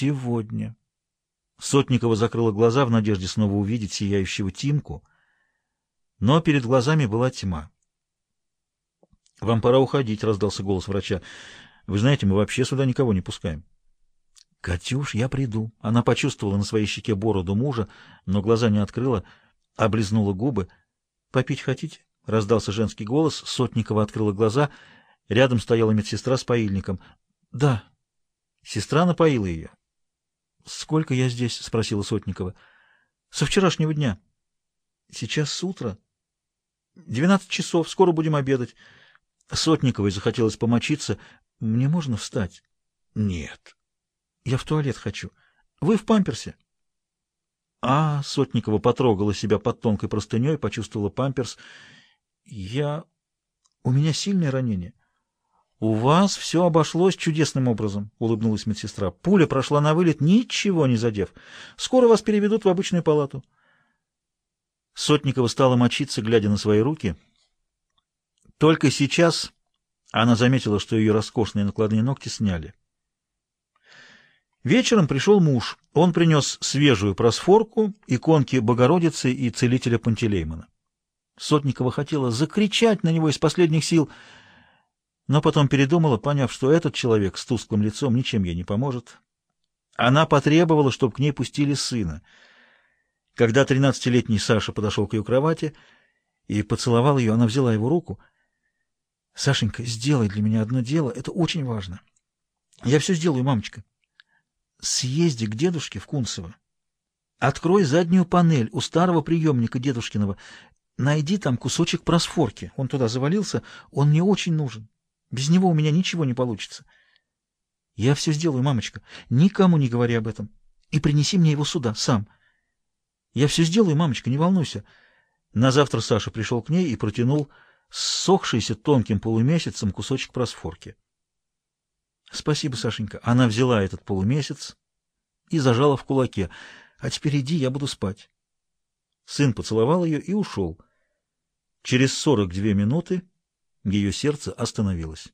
Сегодня. Сотникова закрыла глаза в надежде снова увидеть сияющего Тимку, но перед глазами была тьма. — Вам пора уходить, — раздался голос врача. — Вы знаете, мы вообще сюда никого не пускаем. — Катюш, я приду. Она почувствовала на своей щеке бороду мужа, но глаза не открыла, облизнула губы. — Попить хотите? — раздался женский голос. Сотникова открыла глаза. Рядом стояла медсестра с поильником. — Да. Сестра напоила ее. — Сколько я здесь? — спросила Сотникова. — Со вчерашнего дня. — Сейчас с утра. — Двенадцать часов. Скоро будем обедать. Сотниковой захотелось помочиться. Мне можно встать? Нет. Я в туалет хочу. Вы в памперсе? А, Сотникова потрогала себя под тонкой простыней, почувствовала памперс. Я... У меня сильное ранение. У вас все обошлось чудесным образом, улыбнулась медсестра. Пуля прошла на вылет, ничего не задев. Скоро вас переведут в обычную палату. Сотникова стала мочиться, глядя на свои руки — только сейчас она заметила, что ее роскошные накладные ногти сняли. Вечером пришел муж. Он принес свежую просфорку, иконки Богородицы и целителя Пантелеймона. Сотникова хотела закричать на него из последних сил, но потом передумала, поняв, что этот человек с тусклым лицом ничем ей не поможет. Она потребовала, чтобы к ней пустили сына. Когда тринадцатилетний Саша подошел к ее кровати и поцеловал ее, она взяла его руку — Сашенька, сделай для меня одно дело, это очень важно. Я все сделаю, мамочка. Съезди к дедушке в Кунцево. Открой заднюю панель у старого приемника дедушкиного. Найди там кусочек просфорки. Он туда завалился, он мне очень нужен. Без него у меня ничего не получится. Я все сделаю, мамочка. Никому не говори об этом. И принеси мне его сюда, сам. Я все сделаю, мамочка, не волнуйся. На завтра Саша пришел к ней и протянул ссохшийся тонким полумесяцем кусочек просфорки. Спасибо, Сашенька. Она взяла этот полумесяц и зажала в кулаке. А теперь иди, я буду спать. Сын поцеловал ее и ушел. Через сорок две минуты ее сердце остановилось.